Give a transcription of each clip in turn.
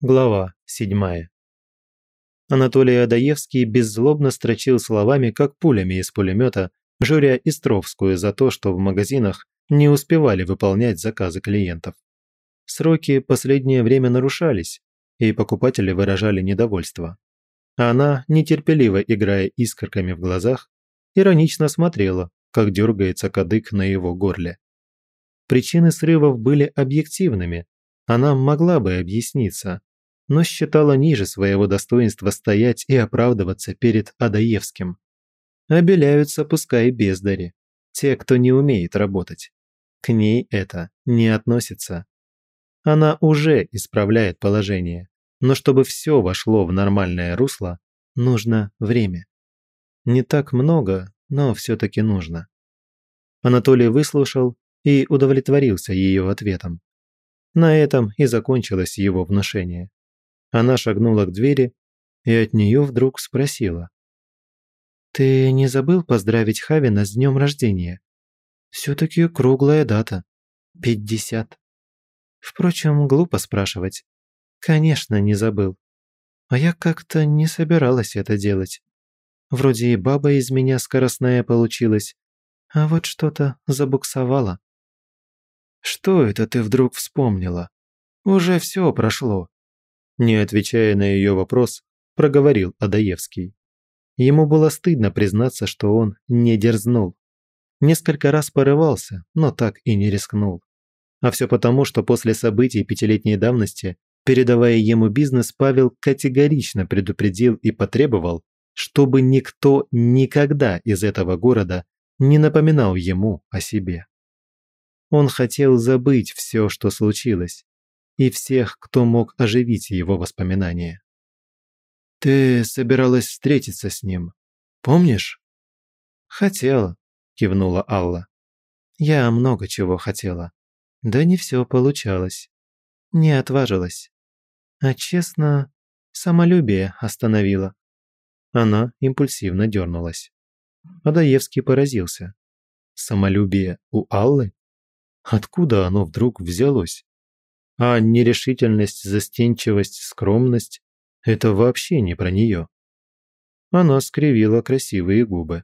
Глава 7. Анатолий Адаевский беззлобно строчил словами, как пулями из пулемета, журя Истровскую за то, что в магазинах не успевали выполнять заказы клиентов. Сроки последнее время нарушались, и покупатели выражали недовольство. Она, нетерпеливо играя искорками в глазах, иронично смотрела, как дергается кадык на его горле. Причины срывов были объективными, она могла бы объясниться, но считала ниже своего достоинства стоять и оправдываться перед Адаевским. Обеляются пускай бездари, те, кто не умеет работать. К ней это не относится. Она уже исправляет положение, но чтобы все вошло в нормальное русло, нужно время. Не так много, но все-таки нужно. Анатолий выслушал и удовлетворился ее ответом. На этом и закончилось его внушение. Она шагнула к двери и от нее вдруг спросила. «Ты не забыл поздравить Хавина с днем рождения? Все-таки круглая дата. Пятьдесят. Впрочем, глупо спрашивать. Конечно, не забыл. А я как-то не собиралась это делать. Вроде и баба из меня скоростная получилась, а вот что-то забуксовало. Что это ты вдруг вспомнила? Уже все прошло. Не отвечая на ее вопрос, проговорил Адаевский. Ему было стыдно признаться, что он не дерзнул. Несколько раз порывался, но так и не рискнул. А все потому, что после событий пятилетней давности, передавая ему бизнес, Павел категорично предупредил и потребовал, чтобы никто никогда из этого города не напоминал ему о себе. Он хотел забыть все, что случилось, и всех, кто мог оживить его воспоминания. «Ты собиралась встретиться с ним, помнишь?» «Хотела», – кивнула Алла. «Я много чего хотела. Да не все получалось. Не отважилась. А честно, самолюбие остановило». Она импульсивно дернулась. Адаевский поразился. «Самолюбие у Аллы? Откуда оно вдруг взялось?» А нерешительность, застенчивость, скромность – это вообще не про нее. Она скривила красивые губы.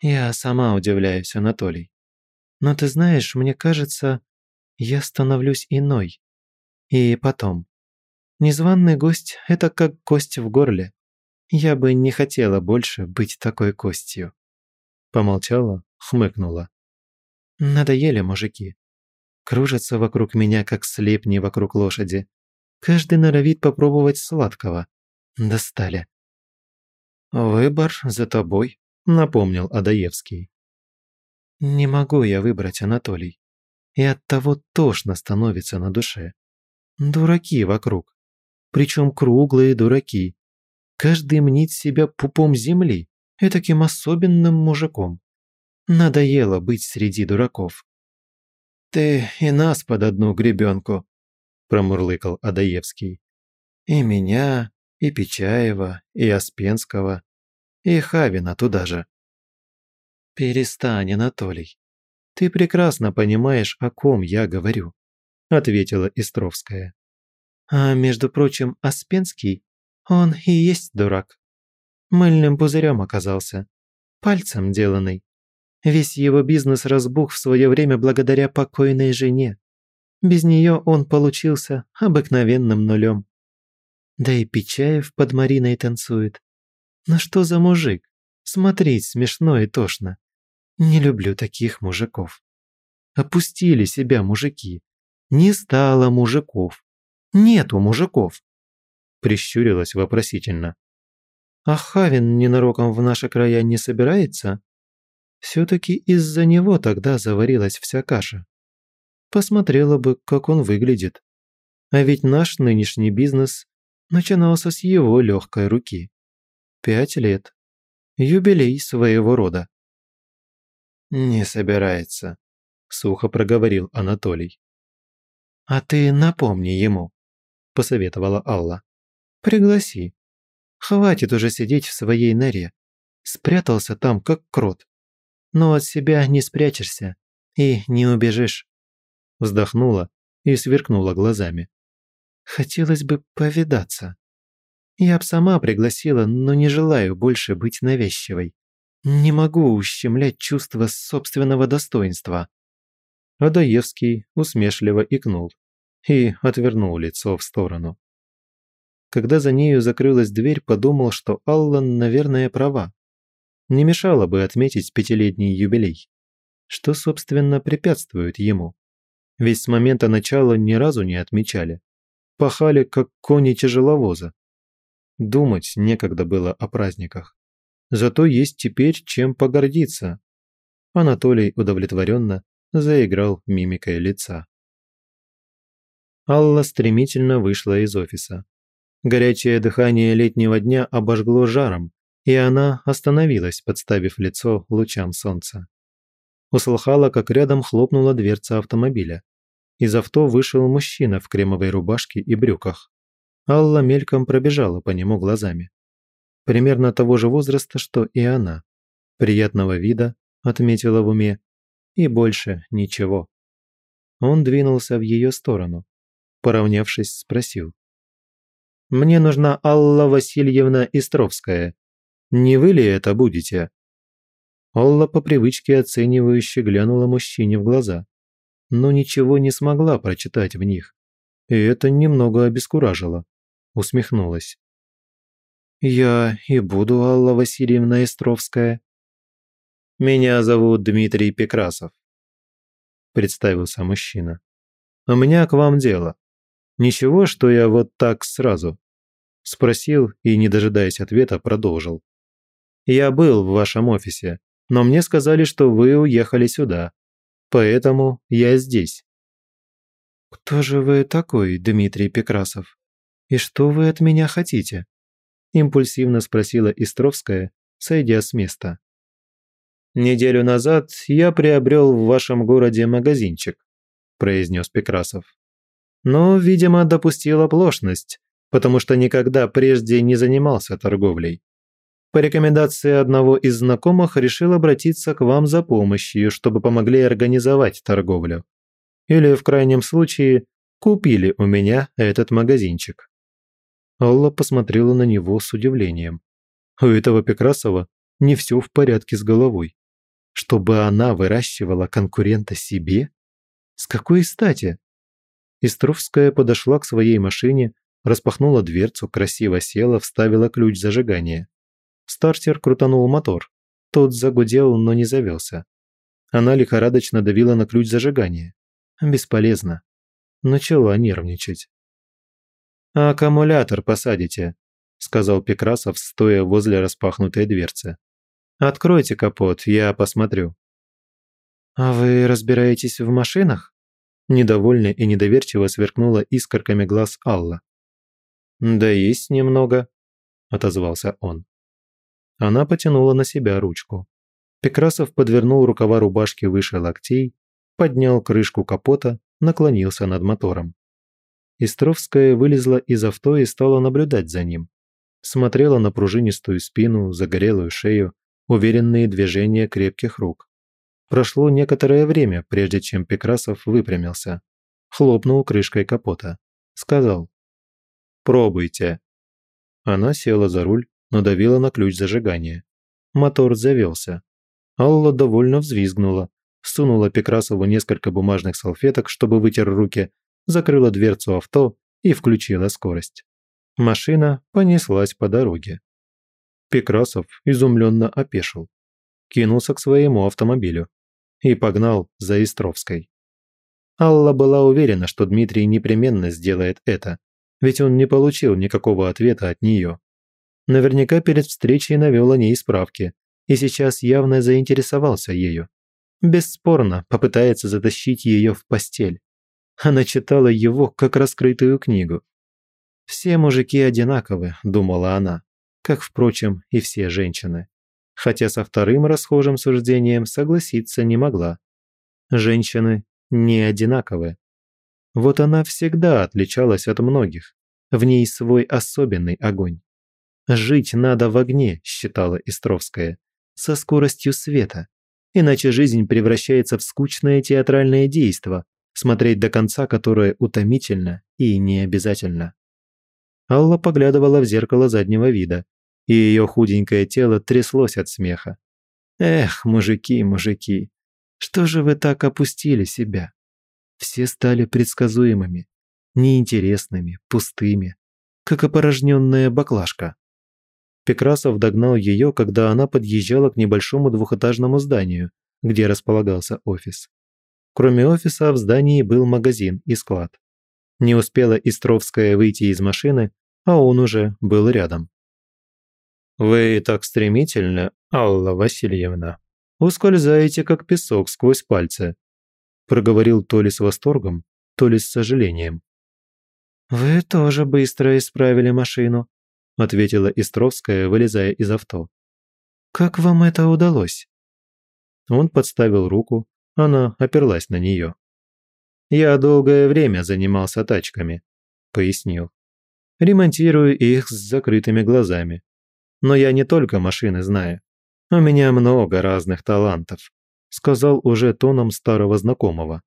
«Я сама удивляюсь, Анатолий. Но ты знаешь, мне кажется, я становлюсь иной. И потом. Незваный гость – это как кость в горле. Я бы не хотела больше быть такой костью». Помолчала, хмыкнула. «Надоели мужики кружатся вокруг меня, как слепни вокруг лошади. Каждый норовит попробовать сладкого. Достали. «Выбор за тобой», — напомнил Адаевский. «Не могу я выбрать, Анатолий. И от того тошно становится на душе. Дураки вокруг. Причем круглые дураки. Каждый мнит себя пупом земли, этаким особенным мужиком. Надоело быть среди дураков. «Ты и нас под одну гребенку», – промурлыкал Адаевский. «И меня, и Печаева, и Аспенского, и Хавина туда же». «Перестань, Анатолий. Ты прекрасно понимаешь, о ком я говорю», – ответила Истровская. «А между прочим, Аспенский, он и есть дурак. Мыльным пузырем оказался, пальцем деланный. Весь его бизнес разбух в свое время благодаря покойной жене. Без нее он получился обыкновенным нулем. Да и Печаев под Мариной танцует. Ну что за мужик? Смотреть смешно и тошно. Не люблю таких мужиков. Опустили себя мужики. Не стало мужиков. Нету мужиков. Прищурилась вопросительно. А Хавин ненароком в наши края не собирается? Все-таки из-за него тогда заварилась вся каша. Посмотрела бы, как он выглядит. А ведь наш нынешний бизнес начинался с его легкой руки. Пять лет. Юбилей своего рода. «Не собирается», – сухо проговорил Анатолий. «А ты напомни ему», – посоветовала Алла. «Пригласи. Хватит уже сидеть в своей норе. Спрятался там, как крот но от себя не спрячешься и не убежишь». Вздохнула и сверкнула глазами. Хотелось бы повидаться. Я б сама пригласила, но не желаю больше быть навязчивой. Не могу ущемлять чувство собственного достоинства». Адаевский усмешливо икнул и отвернул лицо в сторону. Когда за нею закрылась дверь, подумал, что Алла, наверное, права. Не мешало бы отметить пятилетний юбилей. Что, собственно, препятствует ему? Ведь с момента начала ни разу не отмечали. Пахали, как кони тяжеловоза. Думать некогда было о праздниках. Зато есть теперь чем погордиться. Анатолий удовлетворенно заиграл мимикой лица. Алла стремительно вышла из офиса. Горячее дыхание летнего дня обожгло жаром, и она остановилась, подставив лицо лучам солнца. Услыхала, как рядом хлопнула дверца автомобиля. Из авто вышел мужчина в кремовой рубашке и брюках. Алла мельком пробежала по нему глазами примерно того же возраста, что и она. Приятного вида, отметила в уме, и больше ничего. Он двинулся в ее сторону. Поравнявшись, спросил. «Мне нужна Алла Васильевна Истровская. Не вы ли это будете?» Алла по привычке оценивающе глянула мужчине в глаза, но ничего не смогла прочитать в них. И это немного обескуражило. Усмехнулась. «Я и буду Алла Васильевна Истровская». «Меня зовут Дмитрий Пекрасов», – представился мужчина. «У меня к вам дело. Ничего, что я вот так сразу?» Спросил и, не дожидаясь ответа, продолжил. «Я был в вашем офисе, но мне сказали, что вы уехали сюда. Поэтому я здесь». «Кто же вы такой, Дмитрий Пекрасов? И что вы от меня хотите?» импульсивно спросила Истровская, сойдя с места. «Неделю назад я приобрел в вашем городе магазинчик», произнес Пекрасов. «Но, видимо, допустил оплошность, потому что никогда прежде не занимался торговлей. По рекомендации одного из знакомых решил обратиться к вам за помощью, чтобы помогли организовать торговлю. Или, в крайнем случае, купили у меня этот магазинчик. Алла посмотрела на него с удивлением. У этого Пекрасова не все в порядке с головой. Чтобы она выращивала конкурента себе? С какой стати? Истровская подошла к своей машине, распахнула дверцу, красиво села, вставила ключ зажигания. Стартер крутанул мотор. Тот загудел, но не завелся. Она лихорадочно давила на ключ зажигания. Бесполезно. Начала нервничать. «А аккумулятор посадите», – сказал Пекрасов, стоя возле распахнутой дверцы. «Откройте капот, я посмотрю». «А вы разбираетесь в машинах?» Недовольно и недоверчиво сверкнула искорками глаз Алла. «Да есть немного», – отозвался он. Она потянула на себя ручку. Пекрасов подвернул рукава рубашки выше локтей, поднял крышку капота, наклонился над мотором. Истровская вылезла из авто и стала наблюдать за ним. Смотрела на пружинистую спину, загорелую шею, уверенные движения крепких рук. Прошло некоторое время, прежде чем Пекрасов выпрямился. Хлопнул крышкой капота. Сказал «Пробуйте». Она села за руль, надавила на ключ зажигания. Мотор завелся. Алла довольно взвизгнула, сунула Пекрасову несколько бумажных салфеток, чтобы вытер руки, закрыла дверцу авто и включила скорость. Машина понеслась по дороге. Пекрасов изумленно опешил, кинулся к своему автомобилю и погнал за Истровской. Алла была уверена, что Дмитрий непременно сделает это, ведь он не получил никакого ответа от нее. Наверняка перед встречей навел о ней справки и сейчас явно заинтересовался ею. Бесспорно попытается затащить ее в постель. Она читала его как раскрытую книгу. «Все мужики одинаковы», – думала она, как, впрочем, и все женщины. Хотя со вторым расхожим суждением согласиться не могла. Женщины не одинаковы. Вот она всегда отличалась от многих. В ней свой особенный огонь. «Жить надо в огне», – считала Истровская, – «со скоростью света. Иначе жизнь превращается в скучное театральное действо, смотреть до конца которое утомительно и не обязательно. Алла поглядывала в зеркало заднего вида, и ее худенькое тело тряслось от смеха. «Эх, мужики, мужики, что же вы так опустили себя? Все стали предсказуемыми, неинтересными, пустыми, как опорожненная баклажка». Пекрасов догнал ее, когда она подъезжала к небольшому двухэтажному зданию, где располагался офис. Кроме офиса в здании был магазин и склад. Не успела Истровская выйти из машины, а он уже был рядом. «Вы так стремительно, Алла Васильевна, ускользаете, как песок сквозь пальцы», проговорил то ли с восторгом, то ли с сожалением. «Вы тоже быстро исправили машину», ответила Истровская, вылезая из авто. «Как вам это удалось?» Он подставил руку, она оперлась на нее. «Я долгое время занимался тачками», – пояснил. «Ремонтирую их с закрытыми глазами. Но я не только машины знаю. У меня много разных талантов», – сказал уже тоном старого знакомого.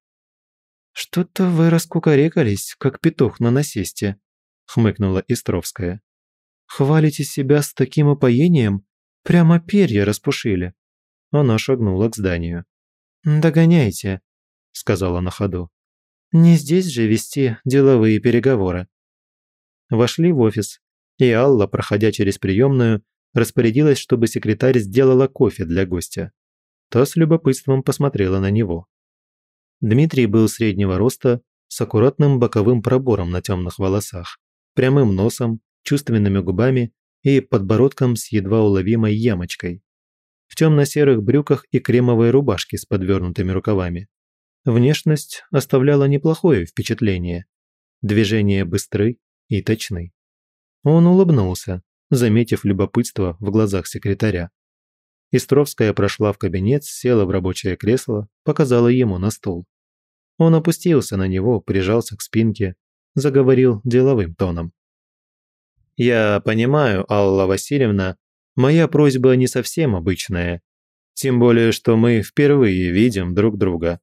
«Что-то вы раскукарекались, как петух на насесте», – хмыкнула Истровская. «Хвалите себя с таким упоением? Прямо перья распушили». Она шагнула к зданию. «Догоняйте», – сказала на ходу. «Не здесь же вести деловые переговоры». Вошли в офис, и Алла, проходя через приемную, распорядилась, чтобы секретарь сделала кофе для гостя. Та с любопытством посмотрела на него. Дмитрий был среднего роста, с аккуратным боковым пробором на темных волосах, прямым носом, чувственными губами и подбородком с едва уловимой ямочкой в темно-серых брюках и кремовой рубашке с подвернутыми рукавами. Внешность оставляла неплохое впечатление. Движения быстры и точны. Он улыбнулся, заметив любопытство в глазах секретаря. Истровская прошла в кабинет, села в рабочее кресло, показала ему на стол. Он опустился на него, прижался к спинке, заговорил деловым тоном. «Я понимаю, Алла Васильевна, Моя просьба не совсем обычная. Тем более, что мы впервые видим друг друга».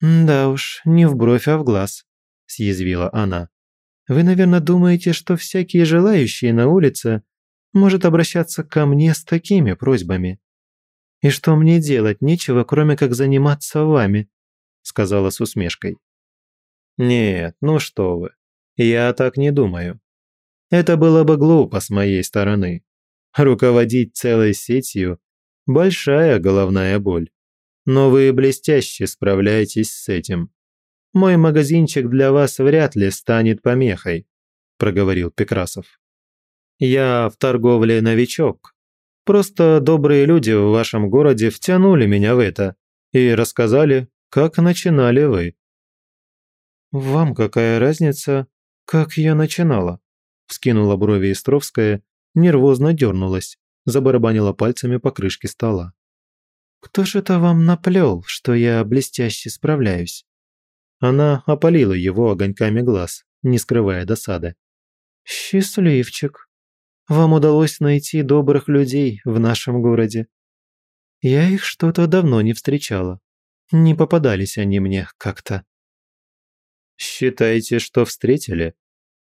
«Да уж, не в бровь, а в глаз», – съязвила она. «Вы, наверное, думаете, что всякие желающие на улице может обращаться ко мне с такими просьбами. И что мне делать нечего, кроме как заниматься вами», – сказала с усмешкой. «Нет, ну что вы, я так не думаю. Это было бы глупо с моей стороны. Руководить целой сетью – большая головная боль. Но вы блестяще справляетесь с этим. Мой магазинчик для вас вряд ли станет помехой», – проговорил Пекрасов. «Я в торговле новичок. Просто добрые люди в вашем городе втянули меня в это и рассказали, как начинали вы». «Вам какая разница, как я начинала?» – вскинула брови Истровская нервозно дернулась, забарабанила пальцами по крышке стола. «Кто ж это вам наплел, что я блестяще справляюсь?» Она опалила его огоньками глаз, не скрывая досады. «Счастливчик. Вам удалось найти добрых людей в нашем городе. Я их что-то давно не встречала. Не попадались они мне как-то». «Считаете, что встретили?»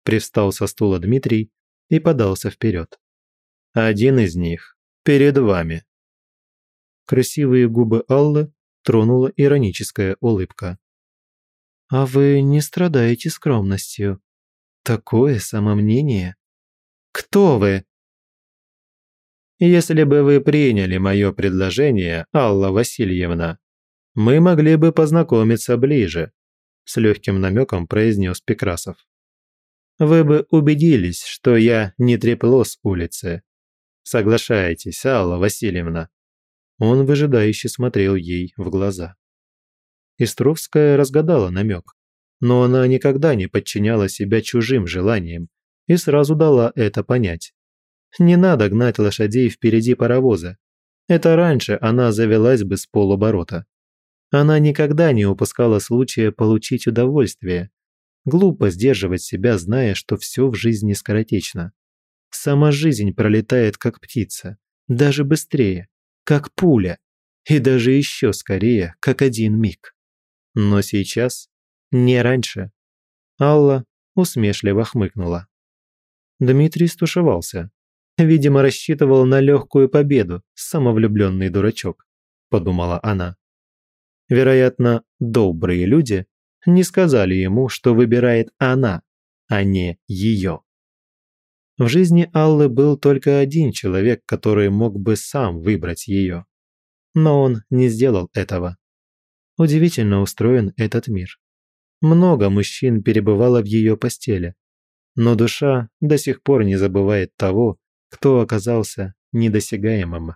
Привстал со стула Дмитрий, и подался вперед. «Один из них перед вами». Красивые губы Аллы тронула ироническая улыбка. «А вы не страдаете скромностью. Такое самомнение. Кто вы?» «Если бы вы приняли мое предложение, Алла Васильевна, мы могли бы познакомиться ближе», с легким намеком произнес Пекрасов вы бы убедились, что я не трепло с улицы. Соглашаетесь, Алла Васильевна?» Он выжидающе смотрел ей в глаза. Истровская разгадала намек, но она никогда не подчиняла себя чужим желаниям и сразу дала это понять. Не надо гнать лошадей впереди паровоза. Это раньше она завелась бы с полоборота. Она никогда не упускала случая получить удовольствие, Глупо сдерживать себя, зная, что все в жизни скоротечно. Сама жизнь пролетает как птица, даже быстрее, как пуля, и даже еще скорее, как один миг. Но сейчас не раньше. Алла усмешливо хмыкнула. Дмитрий стушевался. Видимо, рассчитывал на легкую победу, самовлюбленный дурачок, подумала она. Вероятно, добрые люди не сказали ему, что выбирает она, а не ее. В жизни Аллы был только один человек, который мог бы сам выбрать ее. Но он не сделал этого. Удивительно устроен этот мир. Много мужчин перебывало в ее постели, но душа до сих пор не забывает того, кто оказался недосягаемым.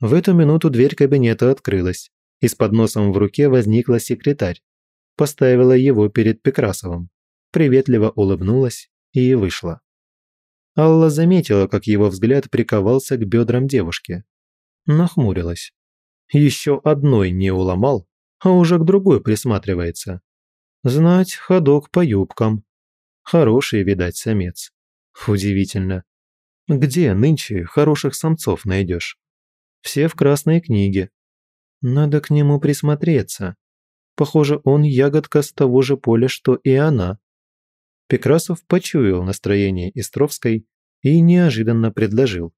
В эту минуту дверь кабинета открылась, и с подносом в руке возникла секретарь. Поставила его перед Пекрасовым, приветливо улыбнулась и вышла. Алла заметила, как его взгляд приковался к бедрам девушки. Нахмурилась. Еще одной не уломал, а уже к другой присматривается. Знать ходок по юбкам. Хороший, видать, самец. Удивительно. Где нынче хороших самцов найдешь? Все в красной книге. Надо к нему присмотреться. Похоже, он ягодка с того же поля, что и она. Пекрасов почуял настроение Истровской и неожиданно предложил.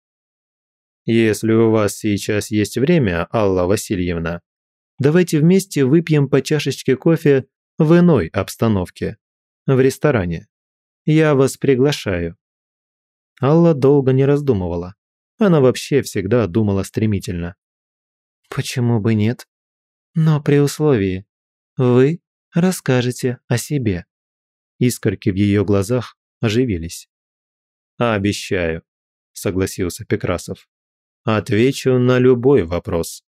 «Если у вас сейчас есть время, Алла Васильевна, давайте вместе выпьем по чашечке кофе в иной обстановке, в ресторане. Я вас приглашаю». Алла долго не раздумывала. Она вообще всегда думала стремительно. «Почему бы нет? Но при условии, вы расскажете о себе». Искорки в ее глазах оживились. «Обещаю», – согласился Пекрасов. «Отвечу на любой вопрос».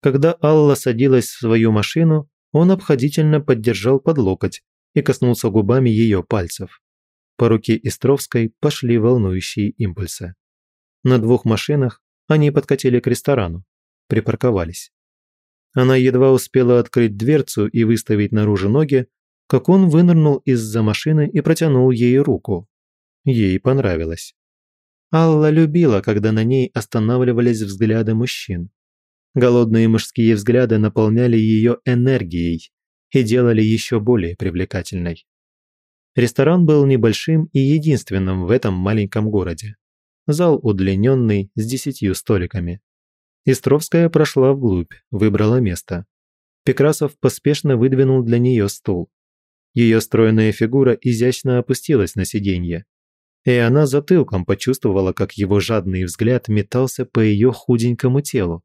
Когда Алла садилась в свою машину, он обходительно поддержал под локоть и коснулся губами ее пальцев. По руке Истровской пошли волнующие импульсы. На двух машинах они подкатили к ресторану, припарковались. Она едва успела открыть дверцу и выставить наружу ноги, как он вынырнул из-за машины и протянул ей руку. Ей понравилось. Алла любила, когда на ней останавливались взгляды мужчин. Голодные мужские взгляды наполняли ее энергией и делали еще более привлекательной. Ресторан был небольшим и единственным в этом маленьком городе. Зал удлиненный, с десятью столиками. Истровская прошла вглубь, выбрала место. Пекрасов поспешно выдвинул для нее стул. Ее стройная фигура изящно опустилась на сиденье. И она затылком почувствовала, как его жадный взгляд метался по ее худенькому телу,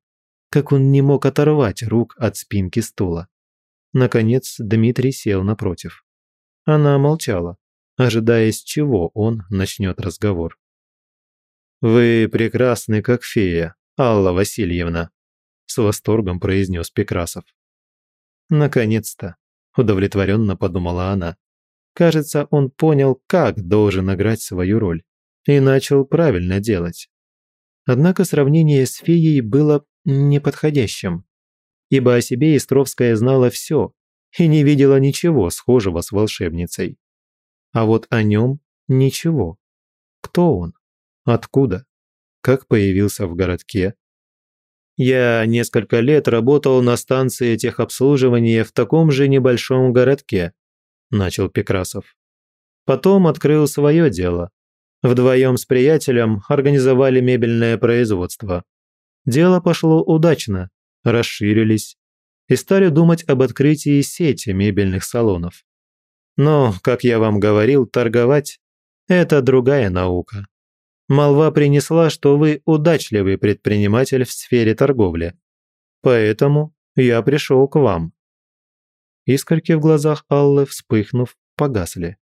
как он не мог оторвать рук от спинки стула. Наконец Дмитрий сел напротив. Она молчала, ожидая, с чего он начнет разговор. «Вы прекрасны, как фея, Алла Васильевна», с восторгом произнес Пекрасов. «Наконец-то!» удовлетворенно подумала она. Кажется, он понял, как должен играть свою роль, и начал правильно делать. Однако сравнение с феей было неподходящим, ибо о себе Истровская знала все и не видела ничего схожего с волшебницей. А вот о нем ничего. Кто он? Откуда? Как появился в городке? Я несколько лет работал на станции техобслуживания в таком же небольшом городке, начал Пекрасов. Потом открыл свое дело. Вдвоем с приятелем организовали мебельное производство. Дело пошло удачно, расширились и стали думать об открытии сети мебельных салонов. Но, как я вам говорил, торговать – это другая наука. Молва принесла, что вы удачливый предприниматель в сфере торговли. Поэтому я пришел к вам». Искорки в глазах Аллы, вспыхнув, погасли.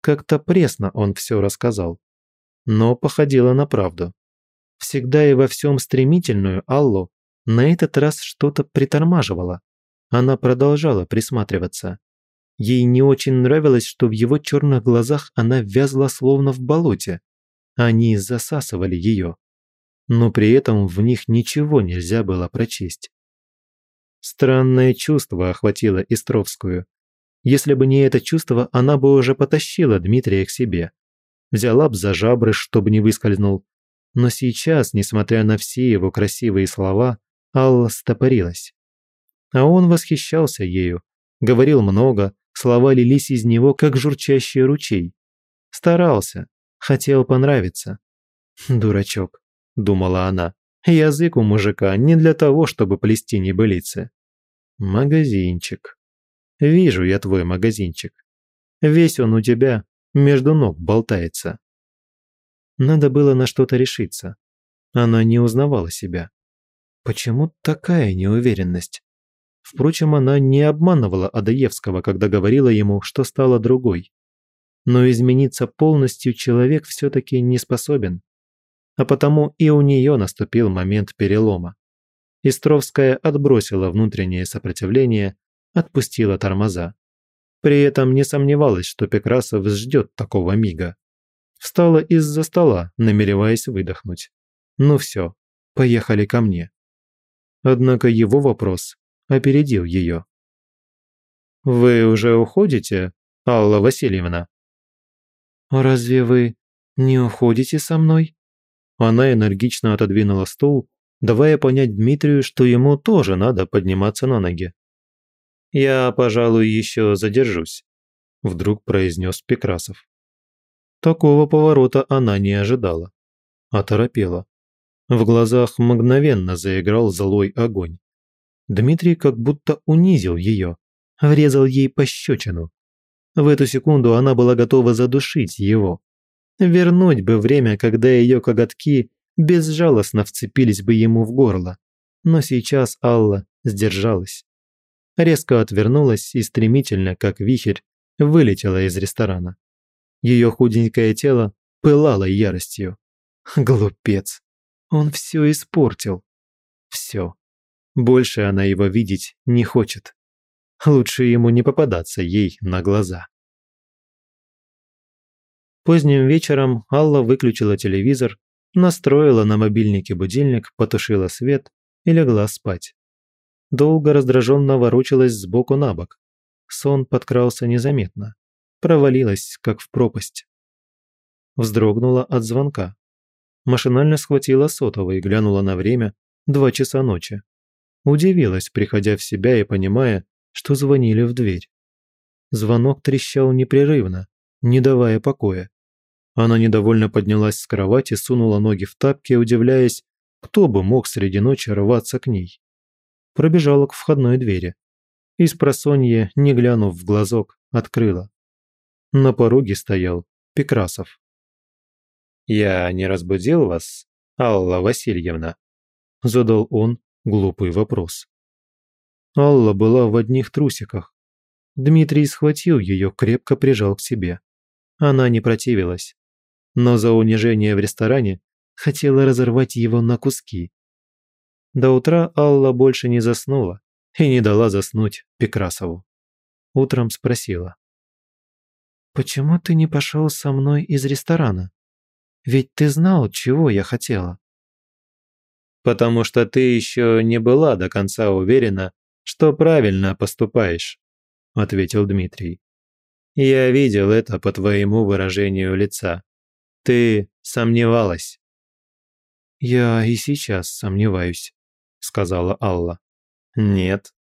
Как-то пресно он все рассказал. Но походило на правду. Всегда и во всем стремительную Аллу на этот раз что-то притормаживало. Она продолжала присматриваться. Ей не очень нравилось, что в его черных глазах она вязла словно в болоте. Они засасывали ее. Но при этом в них ничего нельзя было прочесть. Странное чувство охватило Истровскую. Если бы не это чувство, она бы уже потащила Дмитрия к себе. Взяла б за жабры, чтобы не выскользнул. Но сейчас, несмотря на все его красивые слова, Алла стопорилась. А он восхищался ею, говорил много, слова лились из него, как журчащий ручей. Старался, хотел понравиться. «Дурачок», – думала она, – «язык у мужика не для того, чтобы плести небылицы». «Магазинчик. Вижу я твой магазинчик. Весь он у тебя между ног болтается». Надо было на что-то решиться. Она не узнавала себя. Почему такая неуверенность? Впрочем, она не обманывала Адаевского, когда говорила ему, что стала другой. Но измениться полностью человек все-таки не способен. А потому и у нее наступил момент перелома. Истровская отбросила внутреннее сопротивление, отпустила тормоза. При этом не сомневалась, что Пекрасов ждет такого мига. Встала из-за стола, намереваясь выдохнуть. «Ну все, поехали ко мне». Однако его вопрос опередил ее. «Вы уже уходите, Алла Васильевна?» «Разве вы не уходите со мной?» Она энергично отодвинула стул, давая понять Дмитрию, что ему тоже надо подниматься на ноги. «Я, пожалуй, еще задержусь», – вдруг произнес Пекрасов. Такого поворота она не ожидала. Оторопела. В глазах мгновенно заиграл злой огонь. Дмитрий как будто унизил ее, врезал ей пощечину. В эту секунду она была готова задушить его. Вернуть бы время, когда ее коготки безжалостно вцепились бы ему в горло. Но сейчас Алла сдержалась. Резко отвернулась и стремительно, как вихрь, вылетела из ресторана. Ее худенькое тело пылало яростью. Глупец. Он все испортил. Все. Больше она его видеть не хочет. Лучше ему не попадаться ей на глаза. Поздним вечером Алла выключила телевизор, настроила на мобильнике будильник, потушила свет и легла спать. Долго раздраженно ворочалась сбоку на бок. Сон подкрался незаметно. Провалилась, как в пропасть. Вздрогнула от звонка машинально схватила сотовый и глянула на время два часа ночи. Удивилась, приходя в себя и понимая, что звонили в дверь. Звонок трещал непрерывно, не давая покоя. Она недовольно поднялась с кровати, сунула ноги в тапки, удивляясь, кто бы мог среди ночи рваться к ней. Пробежала к входной двери. Из просонья, не глянув в глазок, открыла. На пороге стоял Пекрасов. «Я не разбудил вас, Алла Васильевна?» Задал он глупый вопрос. Алла была в одних трусиках. Дмитрий схватил ее, крепко прижал к себе. Она не противилась. Но за унижение в ресторане хотела разорвать его на куски. До утра Алла больше не заснула и не дала заснуть Пекрасову. Утром спросила. «Почему ты не пошел со мной из ресторана?» Ведь ты знал, чего я хотела». «Потому что ты еще не была до конца уверена, что правильно поступаешь», – ответил Дмитрий. «Я видел это по твоему выражению лица. Ты сомневалась». «Я и сейчас сомневаюсь», – сказала Алла. «Нет,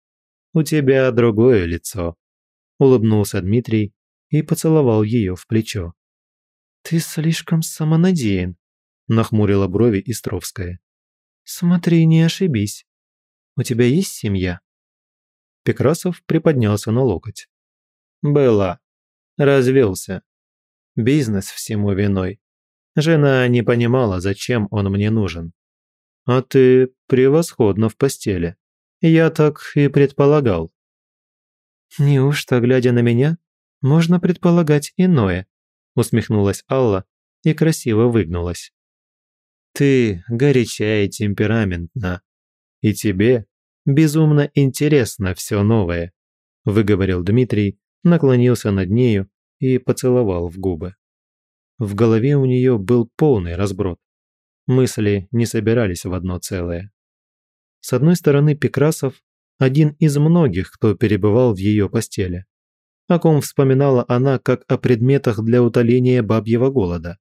у тебя другое лицо», – улыбнулся Дмитрий и поцеловал ее в плечо. «Ты слишком самонадеян», – нахмурила брови Истровская. «Смотри, не ошибись. У тебя есть семья?» Пекрасов приподнялся на локоть. «Была. Развелся. Бизнес всему виной. Жена не понимала, зачем он мне нужен. А ты превосходно в постели. Я так и предполагал». «Неужто, глядя на меня, можно предполагать иное?» усмехнулась Алла и красиво выгнулась. «Ты горячая и темпераментна, и тебе безумно интересно все новое», выговорил Дмитрий, наклонился над нею и поцеловал в губы. В голове у нее был полный разброд. Мысли не собирались в одно целое. С одной стороны, Пекрасов – один из многих, кто перебывал в ее постели о ком вспоминала она как о предметах для утоления бабьего голода.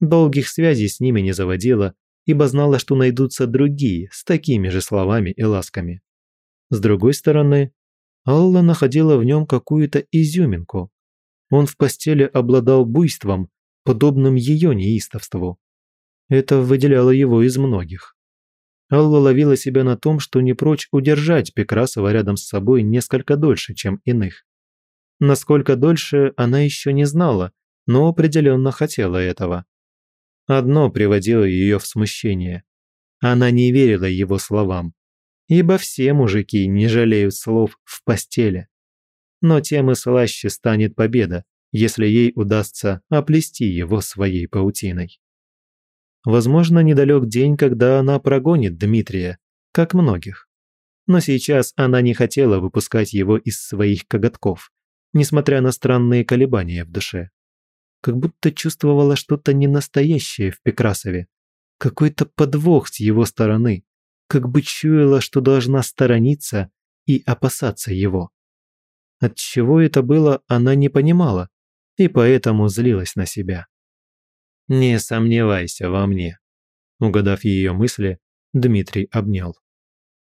Долгих связей с ними не заводила, ибо знала, что найдутся другие с такими же словами и ласками. С другой стороны, Алла находила в нем какую-то изюминку. Он в постели обладал буйством, подобным ее неистовству. Это выделяло его из многих. Алла ловила себя на том, что не прочь удержать Пекрасова рядом с собой несколько дольше, чем иных. Насколько дольше, она еще не знала, но определенно хотела этого. Одно приводило ее в смущение. Она не верила его словам, ибо все мужики не жалеют слов в постели. Но тем и слаще станет победа, если ей удастся оплести его своей паутиной. Возможно, недалек день, когда она прогонит Дмитрия, как многих. Но сейчас она не хотела выпускать его из своих коготков, несмотря на странные колебания в душе. Как будто чувствовала что-то ненастоящее в Пекрасове, какой-то подвох с его стороны, как бы чуяла, что должна сторониться и опасаться его. От чего это было, она не понимала, и поэтому злилась на себя. «Не сомневайся во мне», – угадав ее мысли, Дмитрий обнял.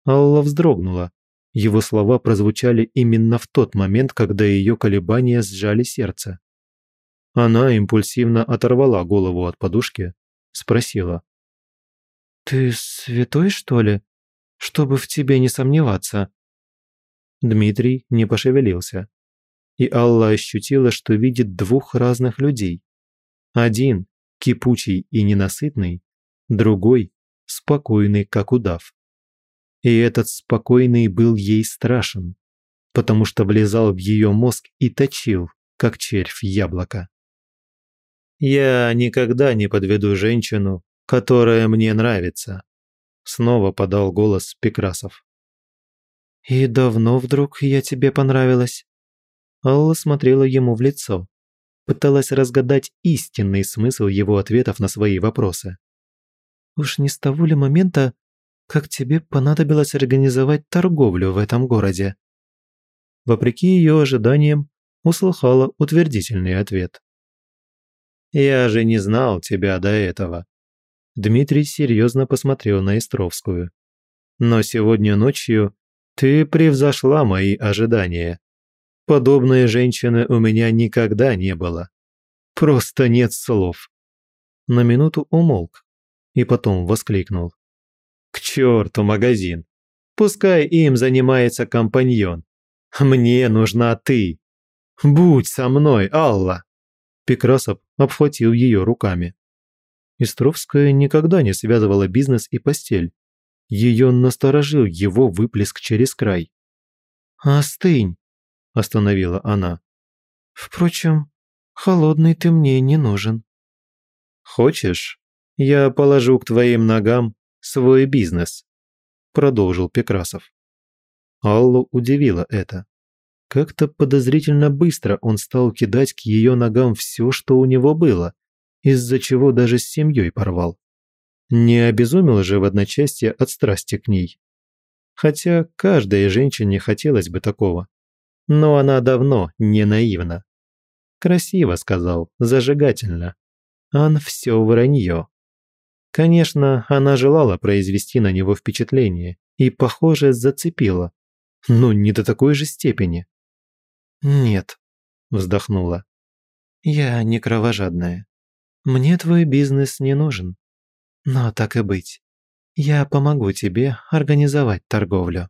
Алла вздрогнула. Его слова прозвучали именно в тот момент, когда ее колебания сжали сердце. Она импульсивно оторвала голову от подушки, спросила. «Ты святой, что ли? Чтобы в тебе не сомневаться?» Дмитрий не пошевелился. И Алла ощутила, что видит двух разных людей. Один кипучий и ненасытный, другой – спокойный, как удав. И этот спокойный был ей страшен, потому что влезал в ее мозг и точил, как червь яблоко. «Я никогда не подведу женщину, которая мне нравится», снова подал голос Пекрасов. «И давно вдруг я тебе понравилась?» Алла смотрела ему в лицо, пыталась разгадать истинный смысл его ответов на свои вопросы. «Уж не с того ли момента, как тебе понадобилось организовать торговлю в этом городе?» Вопреки ее ожиданиям, услыхала утвердительный ответ. «Я же не знал тебя до этого». Дмитрий серьезно посмотрел на Истровскую. «Но сегодня ночью ты превзошла мои ожидания. Подобной женщины у меня никогда не было. Просто нет слов. На минуту умолк и потом воскликнул. К черту магазин. Пускай им занимается компаньон. Мне нужна ты. Будь со мной, Алла. Пекрасов обхватил ее руками. Истровская никогда не связывала бизнес и постель. Ее насторожил его выплеск через край. «Остынь!» – остановила она. «Впрочем, холодный ты мне не нужен». «Хочешь, я положу к твоим ногам свой бизнес», – продолжил Пекрасов. Аллу удивило это. Как-то подозрительно быстро он стал кидать к ее ногам все, что у него было, из-за чего даже с семьей порвал. Не обезумел же в одночасье от страсти к ней. Хотя каждой женщине хотелось бы такого но она давно не наивна. Красиво сказал, зажигательно. Он все вранье. Конечно, она желала произвести на него впечатление и, похоже, зацепила. Но не до такой же степени. «Нет», – вздохнула. «Я не кровожадная. Мне твой бизнес не нужен. Но так и быть. Я помогу тебе организовать торговлю».